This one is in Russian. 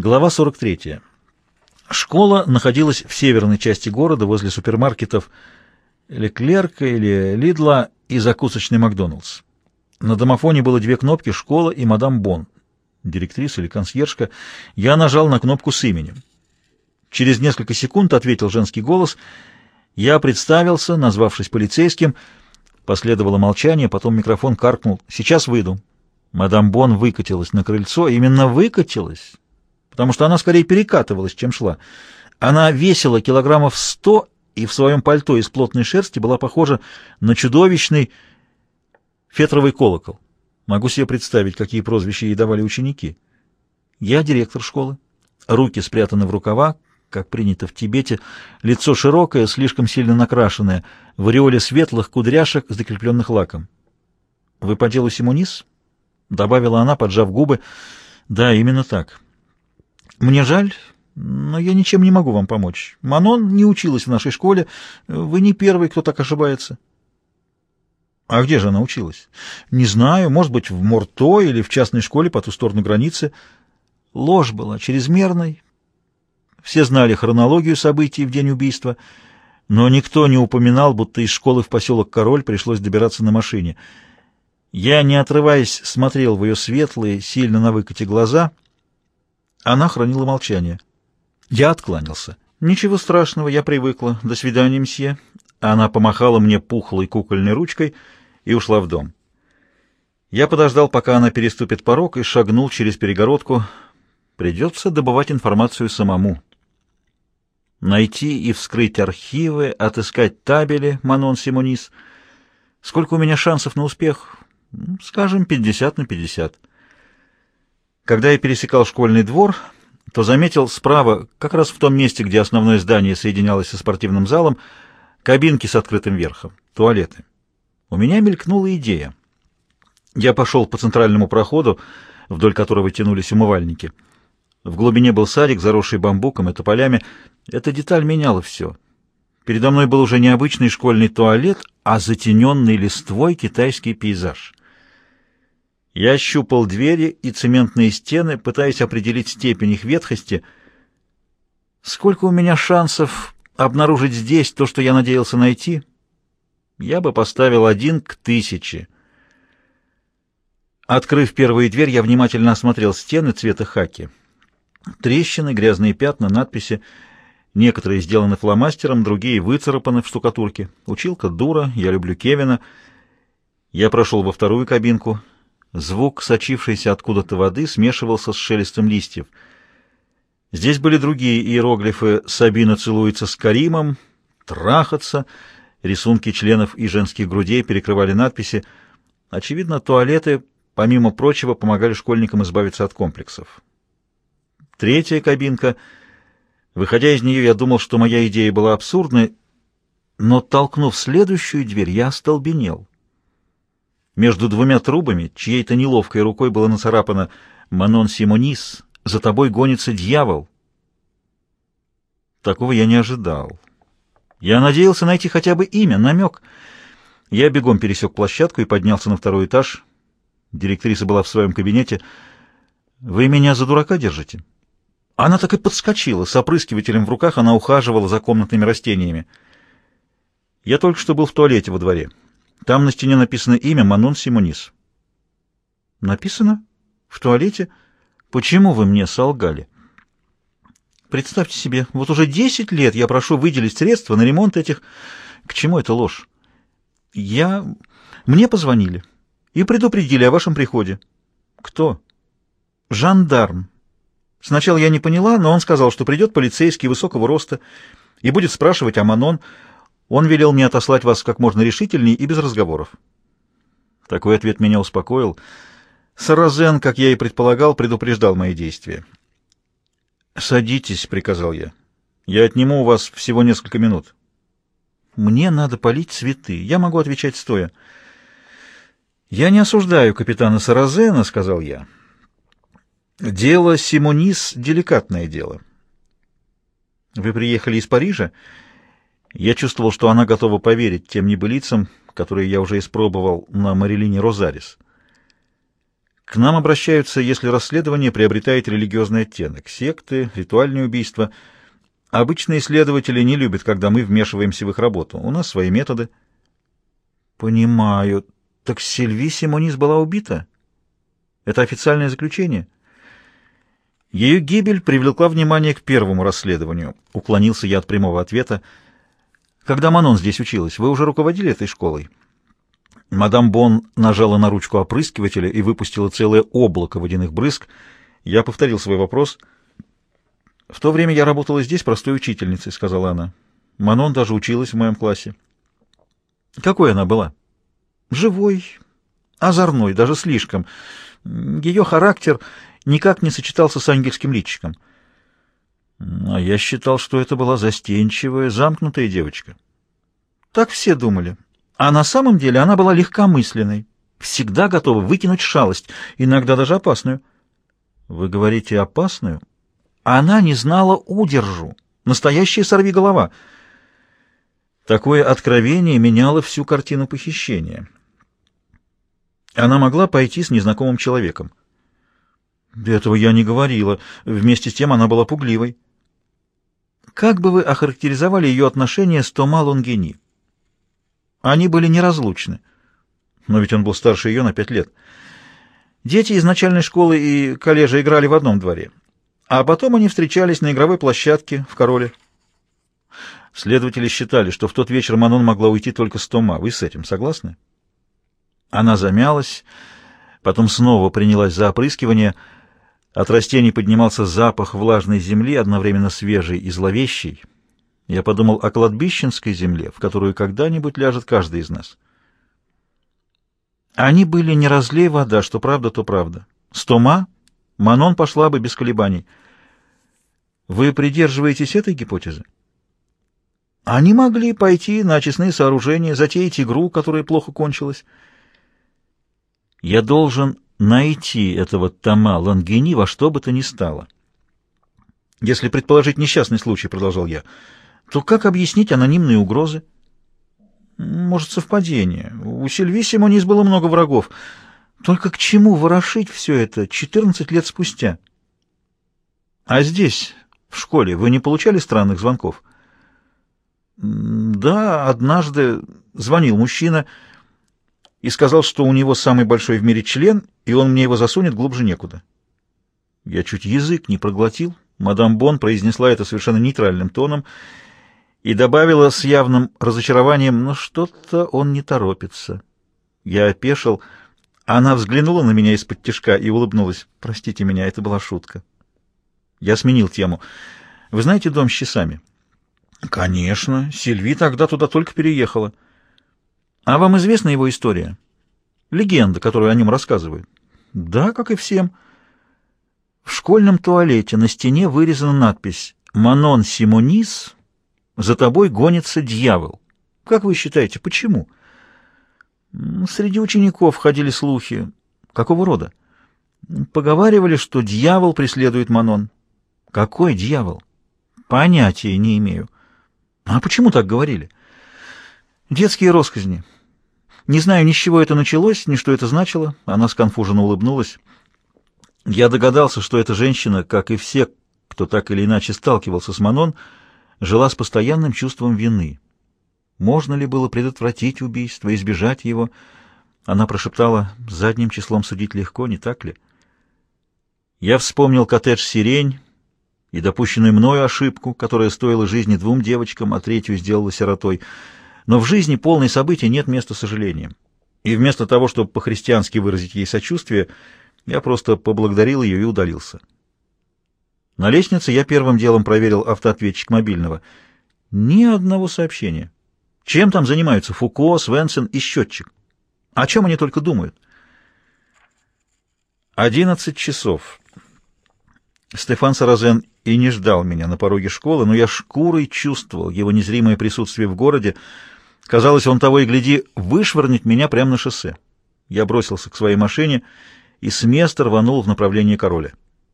Глава 43. Школа находилась в северной части города, возле супермаркетов Леклерка или Лидла и закусочный Макдоналдс. На домофоне было две кнопки «Школа» и «Мадам Бон». Директриса или консьержка. Я нажал на кнопку с именем. Через несколько секунд ответил женский голос. Я представился, назвавшись полицейским. Последовало молчание, потом микрофон каркнул. «Сейчас выйду». Мадам Бон выкатилась на крыльцо. Именно выкатилась потому что она скорее перекатывалась, чем шла. Она весила килограммов сто и в своем пальто из плотной шерсти была похожа на чудовищный фетровый колокол. Могу себе представить, какие прозвища ей давали ученики. Я директор школы. Руки спрятаны в рукава, как принято в Тибете, лицо широкое, слишком сильно накрашенное, в ореоле светлых кудряшек, закрепленных лаком. «Вы по делу Симонис?» — добавила она, поджав губы. «Да, именно так». Мне жаль, но я ничем не могу вам помочь. Манон не училась в нашей школе. Вы не первый, кто так ошибается. А где же она училась? Не знаю, может быть, в Морто или в частной школе по ту сторону границы. Ложь была чрезмерной. Все знали хронологию событий в день убийства, но никто не упоминал, будто из школы в поселок Король пришлось добираться на машине. Я, не отрываясь, смотрел в ее светлые, сильно на выкате глаза — она хранила молчание. Я откланялся. «Ничего страшного, я привыкла. До свидания, мсье». Она помахала мне пухлой кукольной ручкой и ушла в дом. Я подождал, пока она переступит порог, и шагнул через перегородку. Придется добывать информацию самому. Найти и вскрыть архивы, отыскать табели Манон Симонис. Сколько у меня шансов на успех? Скажем, 50 на 50. Когда я пересекал школьный двор, то заметил справа, как раз в том месте, где основное здание соединялось со спортивным залом, кабинки с открытым верхом, туалеты. У меня мелькнула идея. Я пошел по центральному проходу, вдоль которого тянулись умывальники. В глубине был садик, заросший бамбуком и тополями. Эта деталь меняла все. Передо мной был уже не обычный школьный туалет, а затененный листвой китайский пейзаж. Я щупал двери и цементные стены, пытаясь определить степень их ветхости. Сколько у меня шансов обнаружить здесь то, что я надеялся найти? Я бы поставил один к тысяче. Открыв первую дверь, я внимательно осмотрел стены цвета хаки. Трещины, грязные пятна, надписи. Некоторые сделаны фломастером, другие выцарапаны в штукатурке. Училка дура, я люблю Кевина. Я прошел во вторую кабинку — Звук, сочившийся откуда-то воды, смешивался с шелестом листьев. Здесь были другие иероглифы «Сабина целуется с Каримом», «Трахаться», рисунки членов и женских грудей перекрывали надписи. Очевидно, туалеты, помимо прочего, помогали школьникам избавиться от комплексов. Третья кабинка. Выходя из нее, я думал, что моя идея была абсурдной, но, толкнув следующую дверь, я остолбенел. Между двумя трубами чьей-то неловкой рукой было нацарапано «Манон Симонис, за тобой гонится дьявол». Такого я не ожидал. Я надеялся найти хотя бы имя, намек. Я бегом пересек площадку и поднялся на второй этаж. Директриса была в своем кабинете. «Вы меня за дурака держите?» Она так и подскочила. С опрыскивателем в руках она ухаживала за комнатными растениями. Я только что был в туалете во дворе. Там на стене написано имя Манон Симонис. Написано? В туалете? Почему вы мне солгали? Представьте себе, вот уже десять лет я прошу выделить средства на ремонт этих... К чему это ложь? Я... Мне позвонили и предупредили о вашем приходе. Кто? Жандарм. Сначала я не поняла, но он сказал, что придет полицейский высокого роста и будет спрашивать о Манон, он велел мне отослать вас как можно решительней и без разговоров. Такой ответ меня успокоил. Саразен, как я и предполагал, предупреждал мои действия. «Садитесь», — приказал я. «Я отниму у вас всего несколько минут». «Мне надо полить цветы. Я могу отвечать стоя». «Я не осуждаю капитана Саразена», — сказал я. «Дело Симонис — деликатное дело». «Вы приехали из Парижа?» Я чувствовал, что она готова поверить тем небылицам, которые я уже испробовал на Марилине Розарис. К нам обращаются, если расследование приобретает религиозный оттенок. Секты, ритуальные убийства. Обычные следователи не любят, когда мы вмешиваемся в их работу. У нас свои методы. Понимаю. Так Сильви Симонис была убита? Это официальное заключение? Ее гибель привлекла внимание к первому расследованию. Уклонился я от прямого ответа. Когда Манон здесь училась, вы уже руководили этой школой? Мадам Бон нажала на ручку опрыскивателя и выпустила целое облако водяных брызг. Я повторил свой вопрос. «В то время я работала здесь простой учительницей», — сказала она. «Манон даже училась в моем классе». «Какой она была?» «Живой, озорной, даже слишком. Ее характер никак не сочетался с ангельским личиком». Я считал, что это была застенчивая, замкнутая девочка. Так все думали. А на самом деле она была легкомысленной, всегда готова выкинуть шалость, иногда даже опасную. Вы говорите опасную? Она не знала удержу. Настоящая сорвиголова. Такое откровение меняло всю картину похищения. Она могла пойти с незнакомым человеком. Этого я не говорила. Вместе с тем она была пугливой. Как бы вы охарактеризовали ее отношения с Тома Лонгини? Они были неразлучны. Но ведь он был старше ее на пять лет. Дети из начальной школы и коллежа играли в одном дворе. А потом они встречались на игровой площадке в Короле. Следователи считали, что в тот вечер Манон могла уйти только с Тома. Вы с этим согласны? Она замялась, потом снова принялась за опрыскивание — от растений поднимался запах влажной земли, одновременно свежий и зловещий. Я подумал о кладбищенской земле, в которую когда-нибудь ляжет каждый из нас. Они были не разлей вода, что правда, то правда. С Тома Манон пошла бы без колебаний. Вы придерживаетесь этой гипотезы? Они могли пойти на очистные сооружения, затеять игру, которая плохо кончилась. Я должен найти этого Тома Лангини во что бы то ни стало. Если предположить несчастный случай, продолжал я, то как объяснить анонимные угрозы? Может, совпадение. У Сильви Симонис было много врагов. Только к чему ворошить все это 14 лет спустя? А здесь, в школе, вы не получали странных звонков? Да, однажды звонил мужчина и сказал, что у него самый большой в мире член, и он мне его засунет глубже некуда. Я чуть язык не проглотил. Мадам Бон произнесла это совершенно нейтральным тоном и добавила с явным разочарованием, но что-то он не торопится. Я опешил. Она взглянула на меня из-под тишка и улыбнулась. «Простите меня, это была шутка». Я сменил тему. «Вы знаете дом с часами?» «Конечно. Сильви тогда туда только переехала». А вам известна его история? Легенда, которую о нем рассказывают? Да, как и всем. В школьном туалете на стене вырезана надпись «Манон Симонис, за тобой гонится дьявол». Как вы считаете, почему? Среди учеников ходили слухи. Какого рода? Поговаривали, что дьявол преследует Манон. Какой дьявол? Понятия не имею. А почему так говорили? Детские росказни. Не знаю, ни с чего это началось, ни что это значило. Она сконфуженно улыбнулась. Я догадался, что эта женщина, как и все, кто так или иначе сталкивался с Манон, жила с постоянным чувством вины. Можно ли было предотвратить убийство, избежать его? Она прошептала, задним числом судить легко, не так ли? Я вспомнил коттедж «Сирень» и допущенную мною ошибку, которая стоила жизни двум девочкам, а третью сделала сиротой — но в жизни полной событий нет места сожалениям. И вместо того, чтобы по-христиански выразить ей сочувствие, я просто поблагодарил ее и удалился. На лестнице я первым делом проверил автоответчик мобильного. Ни одного сообщения. Чем там занимаются Фуко, Свенсен и счетчик? О чем они только думают? Одиннадцать часов. Стефан Саразен и не ждал меня на пороге школы, но я шкурой чувствовал его незримое присутствие в городе, Казалось, он того и гляди вышвырнет меня прямо на шоссе. Я бросился к своей машине и с места рванул в направлении короля.